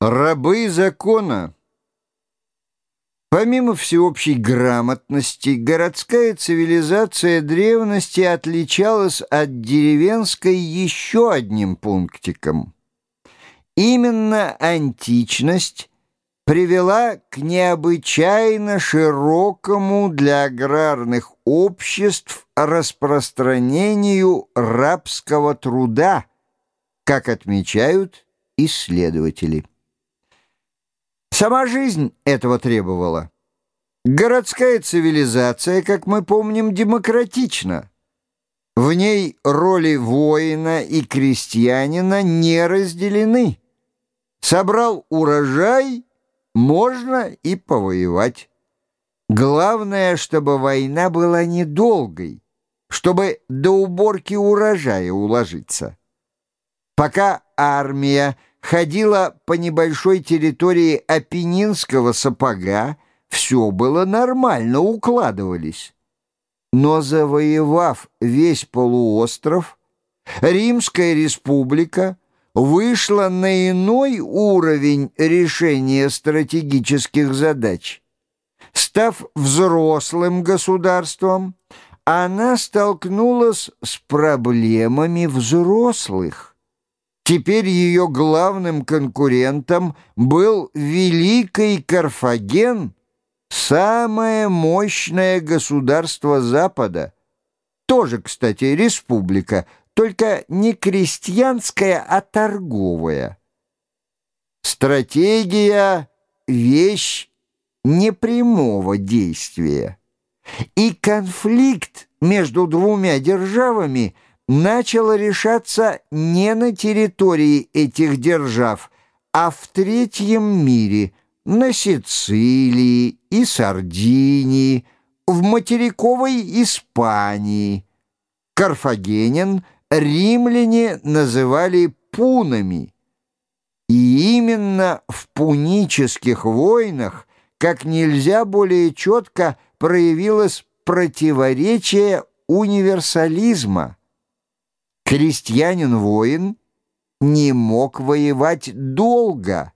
Рабы закона. Помимо всеобщей грамотности, городская цивилизация древности отличалась от деревенской еще одним пунктиком. Именно античность привела к необычайно широкому для аграрных обществ распространению рабского труда, как отмечают исследователи. Сама жизнь этого требовала. Городская цивилизация, как мы помним, демократична. В ней роли воина и крестьянина не разделены. Собрал урожай, можно и повоевать. Главное, чтобы война была недолгой, чтобы до уборки урожая уложиться. Пока армия ходила по небольшой территории Апеннинского сапога, все было нормально, укладывались. Но завоевав весь полуостров, Римская республика вышла на иной уровень решения стратегических задач. Став взрослым государством, она столкнулась с проблемами взрослых. Теперь ее главным конкурентом был Великий Карфаген, самое мощное государство Запада. Тоже, кстати, республика, только не крестьянская, а торговая. Стратегия — вещь непрямого действия. И конфликт между двумя державами — начало решаться не на территории этих держав, а в третьем мире, на Сицилии и Сардинии, в материковой Испании. Карфагенин римляне называли пунами. И именно в пунических войнах как нельзя более четко проявилось противоречие универсализма. Крестьянин-воин не мог воевать долго,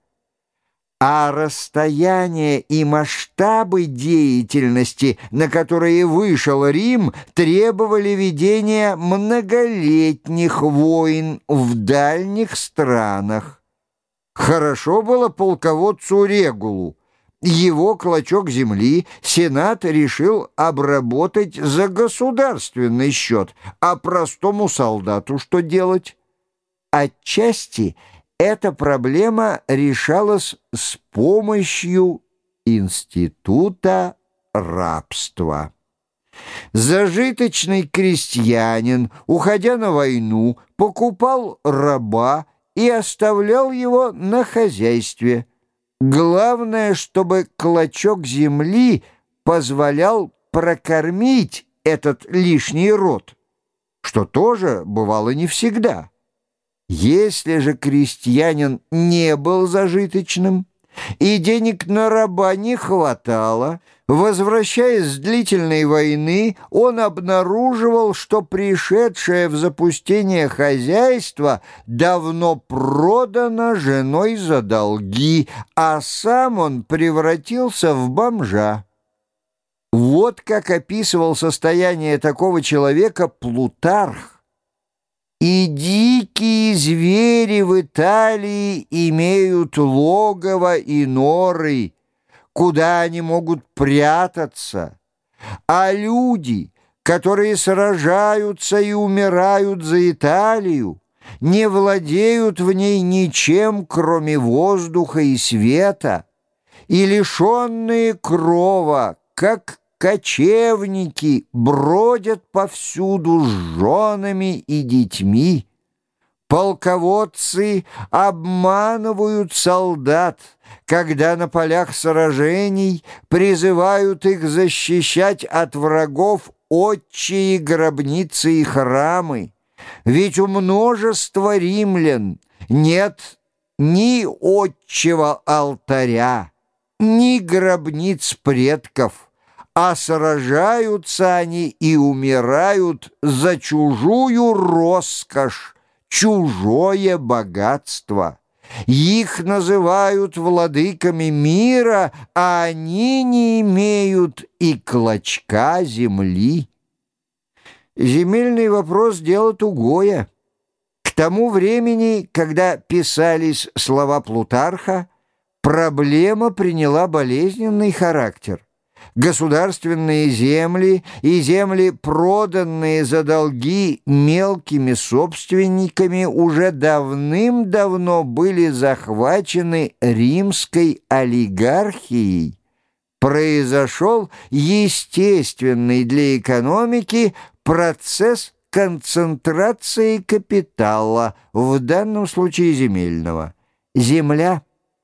а расстояние и масштабы деятельности, на которые вышел Рим, требовали ведения многолетних войн в дальних странах. Хорошо было полководцу Регулу, его клочок земли Сенат решил обработать за государственный счет, а простому солдату что делать? Отчасти эта проблема решалась с помощью института рабства. Зажиточный крестьянин, уходя на войну, покупал раба и оставлял его на хозяйстве – Главное, чтобы клочок земли позволял прокормить этот лишний род, что тоже бывало не всегда. Если же крестьянин не был зажиточным, и денег на раба не хватало, возвращаясь с длительной войны, он обнаруживал, что пришедшее в запустение хозяйство давно продано женой за долги, а сам он превратился в бомжа. Вот как описывал состояние такого человека Плутарх. И дикие звери в Италии имеют логово и норы, куда они могут прятаться, а люди, которые сражаются и умирают за Италию, не владеют в ней ничем, кроме воздуха и света, и лишенные крова, как кочевники бродят повсюду с женами и детьми. Полководцы обманывают солдат, когда на полях сражений призывают их защищать от врагов отчие гробницы и храмы. Ведь у множества римлян нет ни отчего алтаря, ни гробниц предков а сражаются они и умирают за чужую роскошь, чужое богатство. Их называют владыками мира, а они не имеют и клочка земли. Земельный вопрос — дело тугое. К тому времени, когда писались слова Плутарха, проблема приняла болезненный характер. Государственные земли и земли, проданные за долги мелкими собственниками, уже давным-давно были захвачены римской олигархией. Произошел естественный для экономики процесс концентрации капитала, в данном случае земельного. Земля,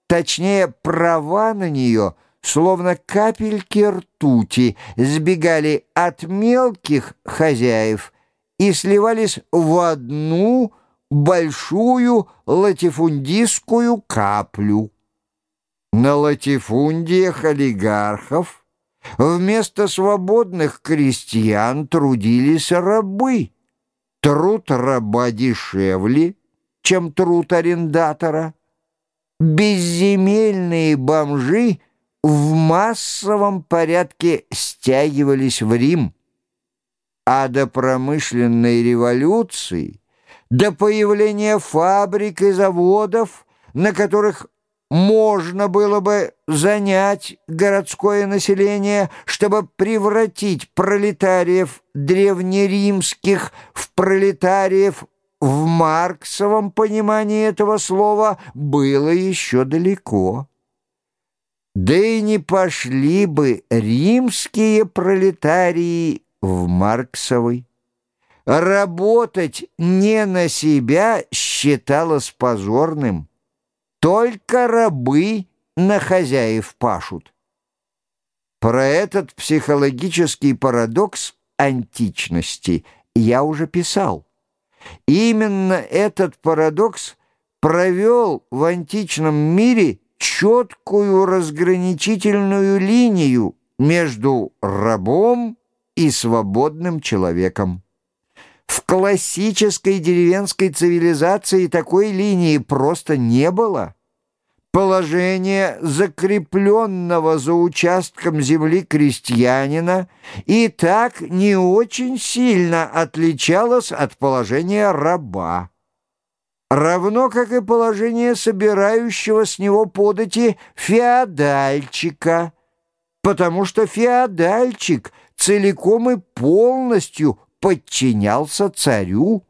точнее права на нее, словно капельки ртути, сбегали от мелких хозяев и сливались в одну большую латифундистскую каплю. На латифундиях олигархов Вместо свободных крестьян трудились рабы. Труд раба дешевле, чем труд арендатора. Безземельные бомжи в массовом порядке стягивались в Рим. А до промышленной революции, до появления фабрик и заводов, на которых можно было бы занять городское население, чтобы превратить пролетариев древнеримских в пролетариев в марксовом понимании этого слова было еще далеко. Да и не пошли бы римские пролетарии в марксовый. Работать не на себя считалось позорным. Только рабы на хозяев пашут. Про этот психологический парадокс античности я уже писал. Именно этот парадокс провел в античном мире четкую разграничительную линию между рабом и свободным человеком. В классической деревенской цивилизации такой линии просто не было. Положение закрепленного за участком земли крестьянина и так не очень сильно отличалось от положения раба. Равно как и положение собирающего с него подати феодальчика, потому что феодальчик целиком и полностью подчинялся царю,